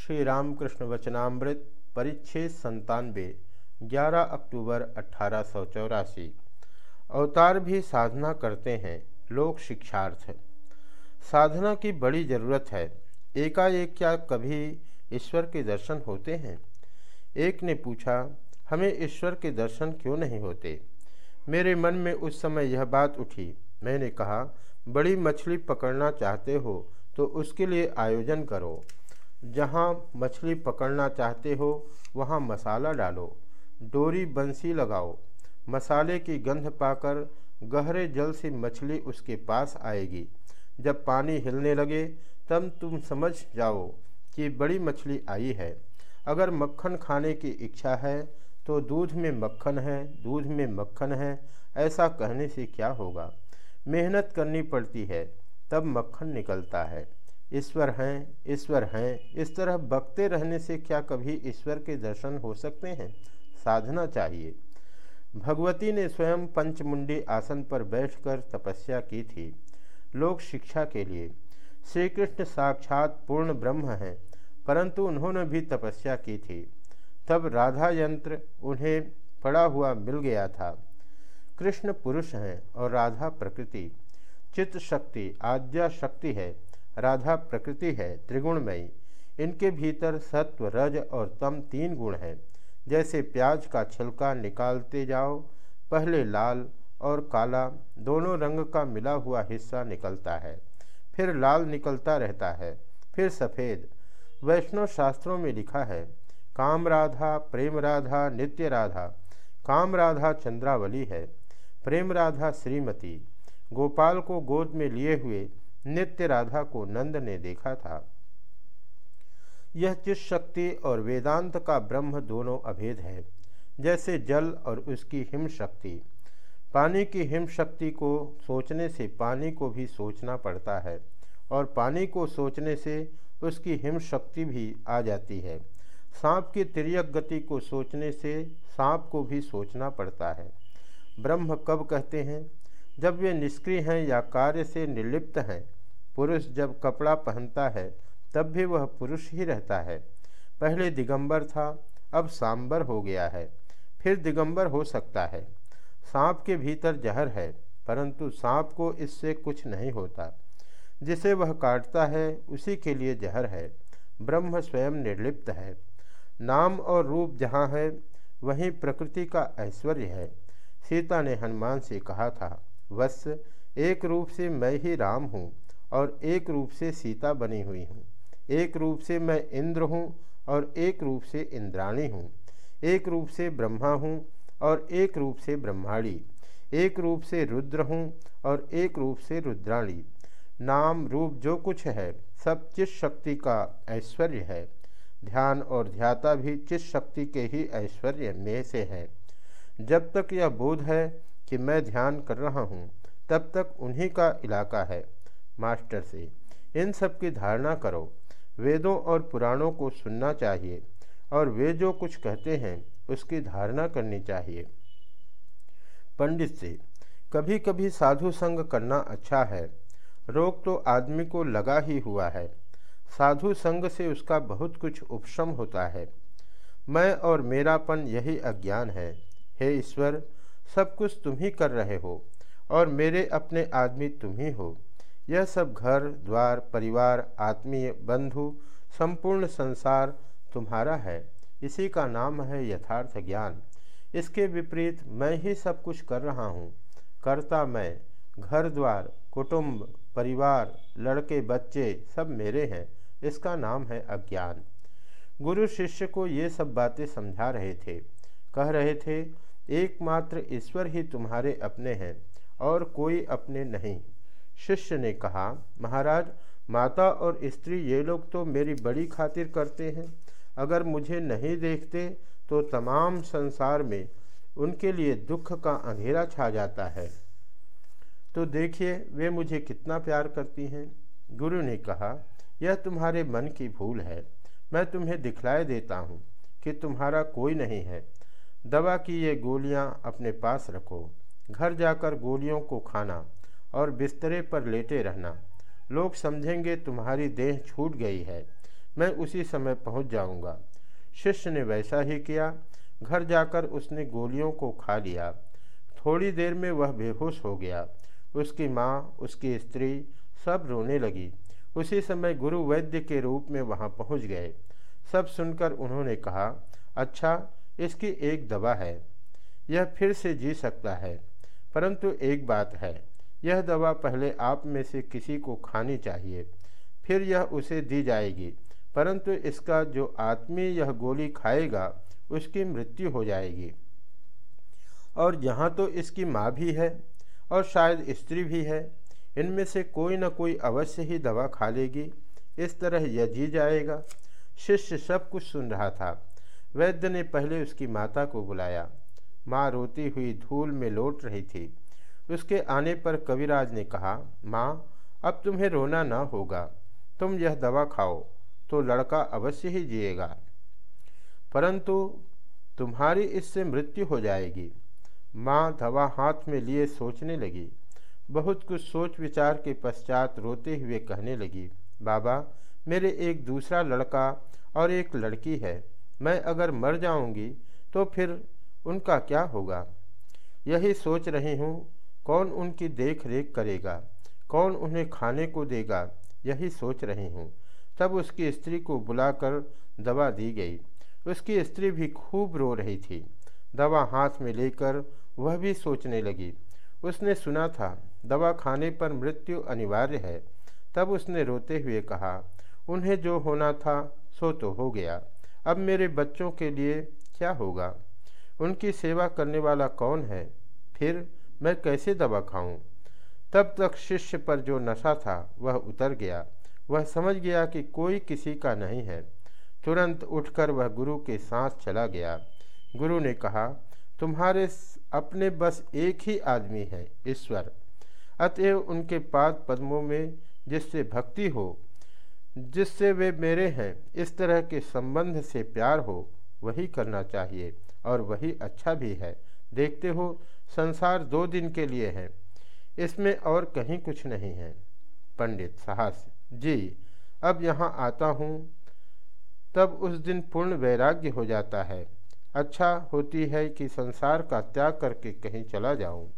श्री रामकृष्ण वचनामृत, परिच्छेद संतानवे 11 अक्टूबर अठारह सौ चौरासी। अवतार भी साधना करते हैं, लोक शिक्षार्थ। साधना की बड़ी ज़रूरत है। एकाएक क्या कभी ईश्वर के दर्शन होते हैं? एक ने पूछा, हमें ईश्वर के दर्शन क्यों नहीं होते? मेरे मन में उस समय यह बात उठी। मैंने कहा, बड़ी मछली पकड़ना चाहते हो तो उसके लिए आयोजन करो। जहाँ मछली पकड़ना चाहते हो, वहाँ मसाला डालो। डोरी बंसी लगाओ। मसाले की गंध पाकर गहरे जल से मछली उसके पास आएगी। जब पानी हिलने लगे, तब तुम समझ जाओ कि बड़ी मछली आई है। अगर मक्खन खाने की इच्छा है तो दूध में मक्खन है, दूध में मक्खन है, ऐसा कहने से क्या होगा? मेहनत करनी पड़ती है, तब मक्खन निकलता है। ईश्वर हैं ईश्वर हैं। इस तरह बकते रहने से क्या कभी ईश्वर के दर्शन हो सकते हैं? साधना चाहिए। भगवती ने स्वयं पंचमुंडी आसन पर बैठकर तपस्या की थी। लोक शिक्षा के लिए। श्री कृष्ण साक्षात पूर्ण ब्रह्म हैं, परंतु उन्होंने भी तपस्या की थी। तब राधा यंत्र उन्हें पड़ा हुआ मिल गया था। कृष्ण पुरुष हैं और राधा प्रकृति। चित्त शक्ति आद्या शक्ति है। राधा प्रकृति है, त्रिगुणमयी। इनके भीतर सत्व, रज और तम तीन गुण हैं। जैसे प्याज का छिलका निकालते जाओ, पहले लाल और काला दोनों रंग का मिला हुआ हिस्सा निकलता है, फिर लाल निकलता रहता है, फिर सफ़ेद। वैष्णव शास्त्रों में लिखा है, काम राधा, प्रेम राधा, नित्य राधा। काम राधा चंद्रावली है, प्रेम राधा श्रीमती। गोपाल को गोद में लिए हुए नित्य राधा को नंद ने देखा था। यह चित शक्ति और वेदांत का ब्रह्म दोनों अभेद है, जैसे जल और उसकी हिम शक्ति। पानी की हिम शक्ति को सोचने से पानी को भी सोचना पड़ता है, और पानी को सोचने से उसकी हिम शक्ति भी आ जाती है। सांप की तिरक गति को सोचने से सांप को भी सोचना पड़ता है। ब्रह्म कब कहते हैं? जब वे निष्क्रिय हैं या कार्य से निर्लिप्त हैं, पुरुष जब कपड़ा पहनता है, तब भी वह पुरुष ही रहता है। पहले दिगंबर था, अब सांबर हो गया है, फिर दिगंबर हो सकता है। सांप के भीतर जहर है, परंतु सांप को इससे कुछ नहीं होता। जिसे वह काटता है, उसी के लिए जहर है। ब्रह्म स्वयं निर्लिप्त है। नाम और रूप जहाँ है, वहीं प्रकृति का ऐश्वर्य है। सीता ने हनुमान से कहा था वत्स, एक रूप से मैं ही राम हूँ और एक रूप से सीता बनी हुई हूँ। एक रूप से मैं इंद्र हूँ और एक रूप से इंद्राणी हूँ। एक रूप से ब्रह्मा हूँ और एक रूप से ब्रह्माणी। एक रूप से रुद्र हूँ और एक रूप से रुद्राणी। नाम रूप जो कुछ है, सब चित शक्ति का ऐश्वर्य है। ध्यान और ध्याता भी चित शक्ति के ही ऐश्वर्य में से है। जब तक यह बोध है कि मैं ध्यान कर रहा हूँ, तब तक उन्हीं का इलाका है। मास्टर से, इन सब की धारणा करो। वेदों और पुराणों को सुनना चाहिए, और वे जो कुछ कहते हैं, उसकी धारणा करनी चाहिए। पंडित से कभी कभी साधु संग करना अच्छा है। रोग तो आदमी को लगा ही हुआ है। साधु संग से उसका बहुत कुछ उपशम होता है। मैं और मेरापन यही अज्ञान है। हे ईश्वर सब कुछ तुम ही कर रहे हो और मेरे अपने आदमी तुम ही हो। यह सब घर, द्वार, परिवार, आत्मीय, बंधु, संपूर्ण संसार तुम्हारा है। इसी का नाम है यथार्थ ज्ञान। इसके विपरीत मैं ही सब कुछ कर रहा हूँ। करता मैं, घर, द्वार, कुटुंब, परिवार, लड़के, बच्चे सब मेरे हैं। इसका नाम है अज्ञान। गुरु शिष्य को ये सब बातें समझा रहे थे। कह रहे थे एकमात्र ईश्वर ही तुम्हारे अपने हैं और कोई अपने नहीं। शिष्य ने कहा, महाराज, माता और स्त्री ये लोग तो मेरी बड़ी खातिर करते हैं। अगर मुझे नहीं देखते तो तमाम संसार में उनके लिए दुख का अंधेरा छा जाता है। तो देखिए, वे मुझे कितना प्यार करती हैं। गुरु ने कहा, यह तुम्हारे मन की भूल है। मैं तुम्हें दिखलाए देता हूँ कि तुम्हारा कोई नहीं है। दवा की ये गोलियाँ अपने पास रखो। घर जाकर गोलियों को खाना और बिस्तरे पर लेटे रहना। लोग समझेंगे तुम्हारी देह छूट गई है। मैं उसी समय पहुँच जाऊँगा। शिष्य ने वैसा ही किया। घर जाकर उसने गोलियों को खा लिया। थोड़ी देर में वह बेहोश हो गया। उसकी माँ, उसकी स्त्री सब रोने लगी। उसी समय गुरु वैद्य के रूप में वहाँ पहुँच गए। सब सुनकर उन्होंने कहा अच्छा इसकी एक दवा है। यह फिर से जी सकता है। परंतु एक बात है, यह दवा पहले आप में से किसी को खानी चाहिए, फिर यह उसे दी जाएगी। परंतु इसका जो आदमी यह गोली खाएगा, उसकी मृत्यु हो जाएगी। और यहाँ तो इसकी माँ भी है, और शायद स्त्री भी है। इनमें से कोई न कोई अवश्य ही दवा खा लेगी। इस तरह यह जी जाएगा। शिष्य सब कुछ सुन रहा था। वैद्य ने पहले उसकी माता को बुलाया। माँ रोती हुई धूल में लौट रही थी। उसके आने पर कविराज ने कहा, माँ, अब तुम्हें रोना न होगा। तुम यह दवा खाओ तो लड़का अवश्य ही जिएगा। परंतु तुम्हारी इससे मृत्यु हो जाएगी। माँ दवा हाथ में लिए सोचने लगी। बहुत कुछ सोच विचार के पश्चात रोते हुए कहने लगी, बाबा, मेरे एक दूसरा लड़का और एक लड़की है। मैं अगर मर जाऊँगी तो फिर उनका क्या होगा? यही सोच रही हूँ, कौन उनकी देख रेख करेगा? कौन उन्हें खाने को देगा? यही सोच रही हूँ। तब उसकी स्त्री को बुलाकर दवा दी गई। उसकी स्त्री भी खूब रो रही थी। दवा हाथ में लेकर वह भी सोचने लगी। उसने सुना था, दवा खाने पर मृत्यु अनिवार्य है। तब उसने रोते हुए कहा, उन्हें जो होना था, सो तो हो गया। अब मेरे बच्चों के लिए क्या होगा? उनकी सेवा करने वाला कौन है? फिर मैं कैसे दवा खाऊं? तब तक शिष्य पर जो नशा था, वह उतर गया। वह समझ गया कि कोई किसी का नहीं है। तुरंत उठकर वह गुरु के साथ चला गया। गुरु ने कहा, तुम्हारे अपने बस एक ही आदमी है, ईश्वर। अतएव उनके पाद पद्मों में जिससे भक्ति हो जिससे वे मेरे हैं, इस तरह के संबंध से प्यार हो, वही करना चाहिए, और वही अच्छा भी है। देखते हो, संसार दो दिन के लिए है, इसमें और कहीं कुछ नहीं है। पंडित साहस, जी, अब यहाँ आता हूँ। तब उस दिन पूर्ण वैराग्य हो जाता है। अच्छा होती है कि संसार का त्याग करके कहीं चला जाऊँ।